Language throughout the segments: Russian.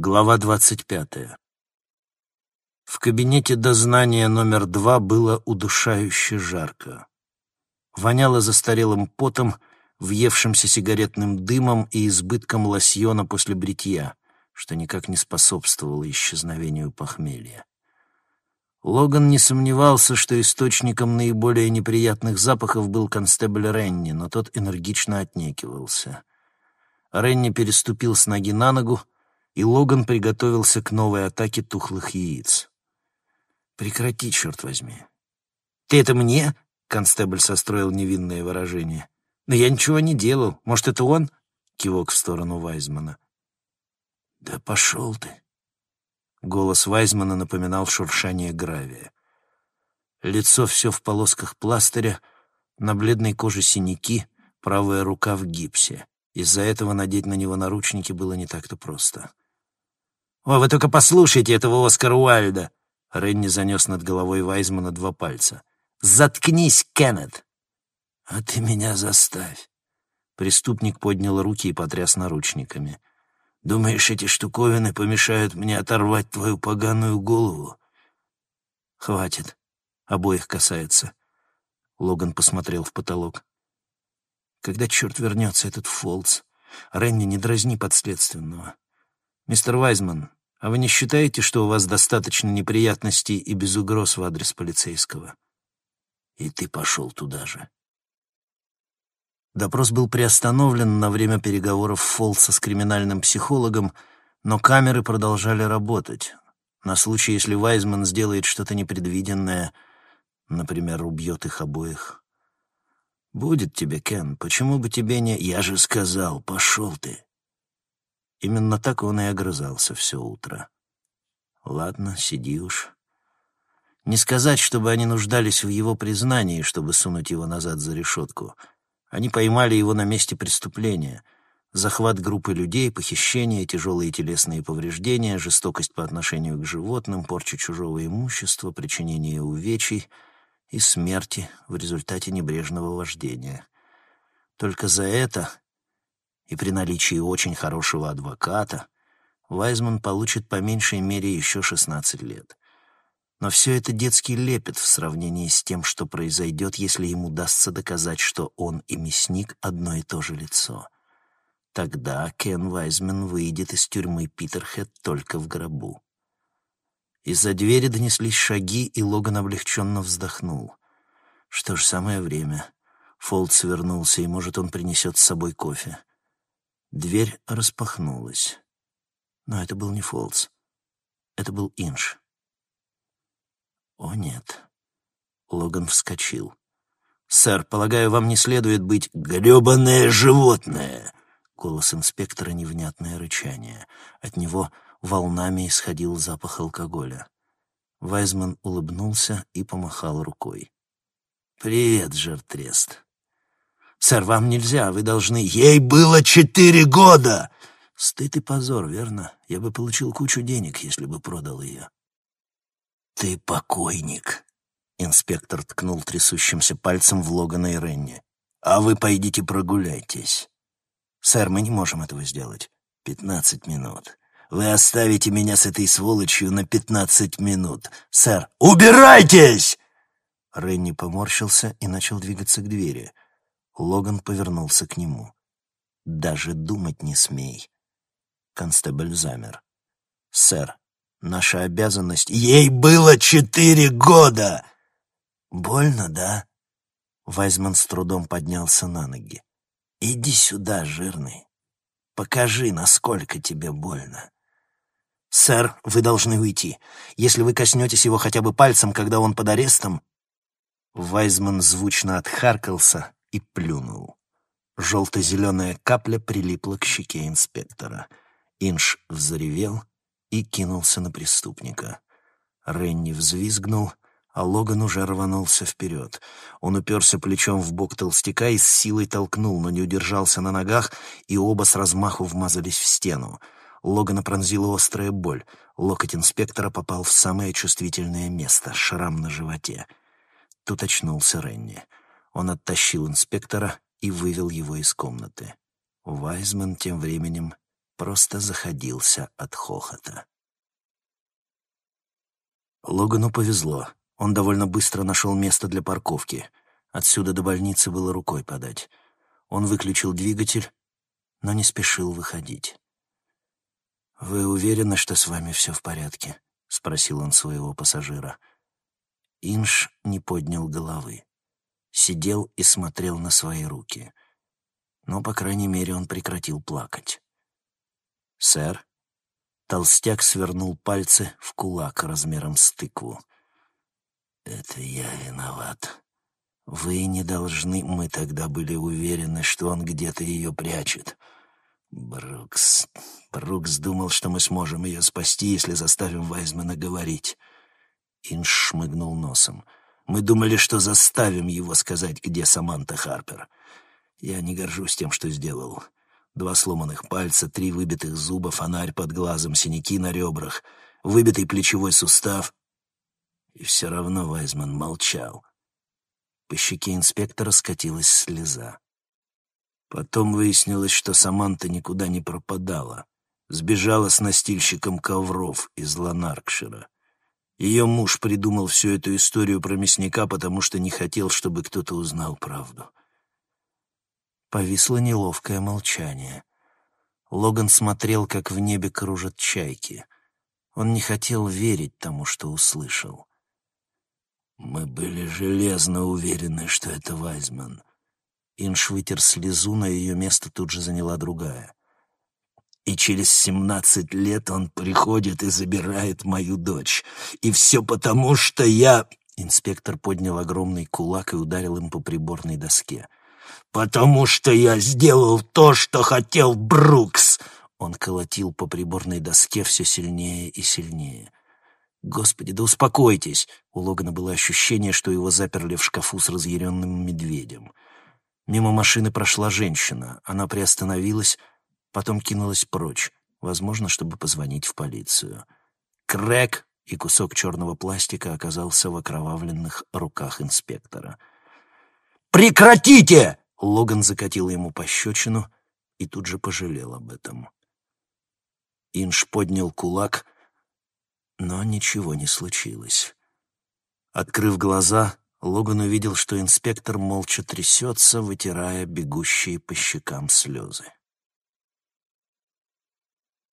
Глава двадцать пятая. В кабинете дознания номер два было удушающе жарко. Воняло застарелым потом, въевшимся сигаретным дымом и избытком лосьона после бритья, что никак не способствовало исчезновению похмелья. Логан не сомневался, что источником наиболее неприятных запахов был констебль Ренни, но тот энергично отнекивался. Ренни переступил с ноги на ногу, и Логан приготовился к новой атаке тухлых яиц. «Прекрати, черт возьми!» «Ты это мне?» — констебль состроил невинное выражение. «Но я ничего не делал. Может, это он?» — кивок в сторону Вайзмана. «Да пошел ты!» Голос Вайзмана напоминал шуршание гравия. Лицо все в полосках пластыря, на бледной коже синяки, правая рука в гипсе. Из-за этого надеть на него наручники было не так-то просто. «О, вы только послушайте этого Оскара Уайльда!» Ренни занес над головой Вайзмана два пальца. «Заткнись, Кеннет!» «А ты меня заставь!» Преступник поднял руки и потряс наручниками. «Думаешь, эти штуковины помешают мне оторвать твою поганую голову?» «Хватит. Обоих касается». Логан посмотрел в потолок. «Когда черт вернется этот Фолдс? Ренни, не дразни подследственного. Мистер Вайзман, а вы не считаете, что у вас достаточно неприятностей и без угроз в адрес полицейского? И ты пошел туда же. Допрос был приостановлен на время переговоров Фолса с криминальным психологом, но камеры продолжали работать. На случай, если Вайзман сделает что-то непредвиденное, например, убьет их обоих. «Будет тебе, Кен, почему бы тебе не...» «Я же сказал, пошел ты!» Именно так он и огрызался все утро. Ладно, сиди уж. Не сказать, чтобы они нуждались в его признании, чтобы сунуть его назад за решетку. Они поймали его на месте преступления. Захват группы людей, похищение, тяжелые телесные повреждения, жестокость по отношению к животным, порча чужого имущества, причинение увечий и смерти в результате небрежного вождения. Только за это и при наличии очень хорошего адвоката Вайзман получит по меньшей мере еще 16 лет. Но все это детский лепет в сравнении с тем, что произойдет, если ему удастся доказать, что он и мясник — одно и то же лицо. Тогда Кен Вайзман выйдет из тюрьмы Питерхед только в гробу. Из-за двери донеслись шаги, и Логан облегченно вздохнул. Что ж, самое время. Фолд свернулся, и, может, он принесет с собой кофе. Дверь распахнулась. Но это был не Фолс. Это был Инш. О, нет. Логан вскочил. «Сэр, полагаю, вам не следует быть грёбаное животное!» Голос инспектора — невнятное рычание. От него волнами исходил запах алкоголя. Вайзман улыбнулся и помахал рукой. «Привет, Жертрест. «Сэр, вам нельзя, вы должны...» «Ей было четыре года!» «Стыд и позор, верно? Я бы получил кучу денег, если бы продал ее». «Ты покойник», — инспектор ткнул трясущимся пальцем в Логана и Ренни. «А вы пойдите прогуляйтесь». «Сэр, мы не можем этого сделать». «Пятнадцать минут. Вы оставите меня с этой сволочью на пятнадцать минут. Сэр, убирайтесь!» Ренни поморщился и начал двигаться к двери — Логан повернулся к нему. «Даже думать не смей». Констебль замер. «Сэр, наша обязанность...» «Ей было четыре года!» «Больно, да?» Вайзман с трудом поднялся на ноги. «Иди сюда, жирный. Покажи, насколько тебе больно». «Сэр, вы должны уйти. Если вы коснетесь его хотя бы пальцем, когда он под арестом...» Вайзман звучно отхаркался, и плюнул. Желто-зеленая капля прилипла к щеке инспектора. Инш взревел и кинулся на преступника. Ренни взвизгнул, а Логан уже рванулся вперед. Он уперся плечом в бок толстяка и с силой толкнул, но не удержался на ногах, и оба с размаху вмазались в стену. Логана пронзила острая боль. Локоть инспектора попал в самое чувствительное место — шрам на животе. Тут очнулся Ренни. Он оттащил инспектора и вывел его из комнаты. Вайзман тем временем просто заходился от хохота. Логану повезло. Он довольно быстро нашел место для парковки. Отсюда до больницы было рукой подать. Он выключил двигатель, но не спешил выходить. «Вы уверены, что с вами все в порядке?» — спросил он своего пассажира. Инш не поднял головы. Сидел и смотрел на свои руки. Но, по крайней мере, он прекратил плакать. «Сэр?» Толстяк свернул пальцы в кулак размером с тыкву. «Это я виноват. Вы не должны, мы тогда были уверены, что он где-то ее прячет. Брукс... Брукс думал, что мы сможем ее спасти, если заставим Вайзмана говорить». Инш шмыгнул носом. «Мы думали, что заставим его сказать, где Саманта Харпер. Я не горжусь тем, что сделал. Два сломанных пальца, три выбитых зуба, фонарь под глазом, синяки на ребрах, выбитый плечевой сустав. И все равно Вайзман молчал. По щеке инспектора скатилась слеза. Потом выяснилось, что Саманта никуда не пропадала. Сбежала с настильщиком ковров из Ланаркшира. Ее муж придумал всю эту историю про мясника, потому что не хотел, чтобы кто-то узнал правду. Повисло неловкое молчание. Логан смотрел, как в небе кружат чайки. Он не хотел верить тому, что услышал. Мы были железно уверены, что это Вайзман. Инш вытер слезу, на ее место тут же заняла другая. И через семнадцать лет он приходит и забирает мою дочь. И все потому, что я... Инспектор поднял огромный кулак и ударил им по приборной доске потому что я сделал то, что хотел Брукс!» Он колотил по приборной доске все сильнее и сильнее. «Господи, да успокойтесь!» У Логана было ощущение, что его заперли в шкафу с разъяренным медведем. Мимо машины прошла женщина. Она приостановилась, потом кинулась прочь, возможно, чтобы позвонить в полицию. Крэк и кусок черного пластика оказался в окровавленных руках инспектора. «Прекратите!» Логан закатил ему пощечину и тут же пожалел об этом. Инш поднял кулак, но ничего не случилось. Открыв глаза, Логан увидел, что инспектор молча трясется, вытирая бегущие по щекам слезы.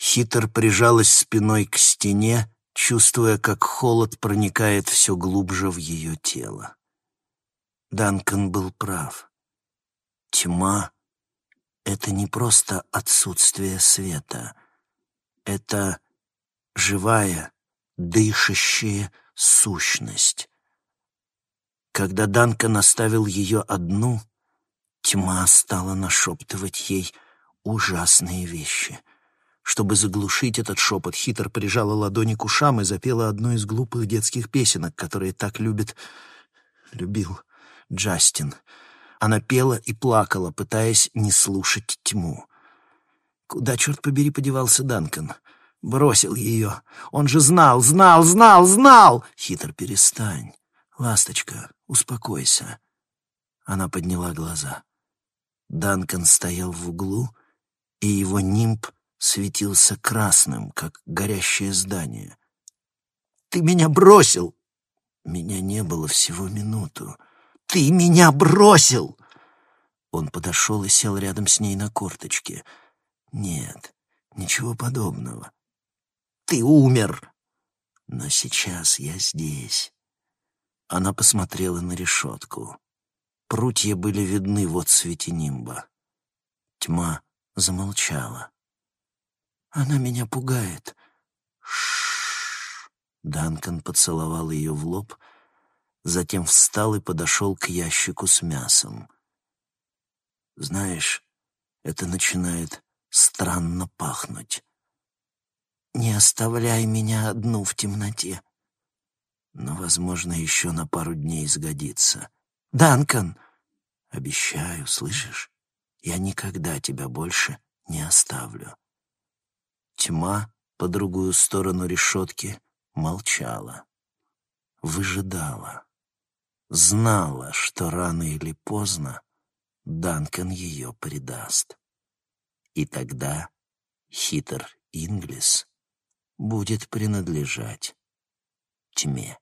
Хитр прижалась спиной к стене, чувствуя, как холод проникает все глубже в ее тело. Данкан был прав. Тьма — это не просто отсутствие света. Это живая, дышащая сущность. Когда Данка наставил ее одну, тьма стала нашептывать ей ужасные вещи. Чтобы заглушить этот шепот, хитр прижала ладони к ушам и запела одну из глупых детских песенок, которые так любит... любил Джастин — она пела и плакала, пытаясь не слушать тьму. Куда, черт побери, подевался Данкан? Бросил ее. Он же знал, знал, знал, знал! Хитр, перестань. Ласточка, успокойся. Она подняла глаза. Данкан стоял в углу, и его нимб светился красным, как горящее здание. «Ты меня бросил!» Меня не было всего минуту. «Ты меня бросил!» Он подошел и сел рядом с ней на корточке. «Нет, ничего подобного. Ты умер!» «Но сейчас я здесь». Она посмотрела на решетку. Прутья были видны в отсвете нимба. Тьма замолчала. «Она меня пугает». Ш Данкан поцеловал ее в лоб — затем встал и подошел к ящику с мясом. «Знаешь, это начинает странно пахнуть. Не оставляй меня одну в темноте. Но, возможно, еще на пару дней сгодится. Данкан! Обещаю, слышишь? Я никогда тебя больше не оставлю». Тьма по другую сторону решетки молчала, выжидала знала, что рано или поздно Данкан ее предаст. И тогда хитр Инглис будет принадлежать тьме.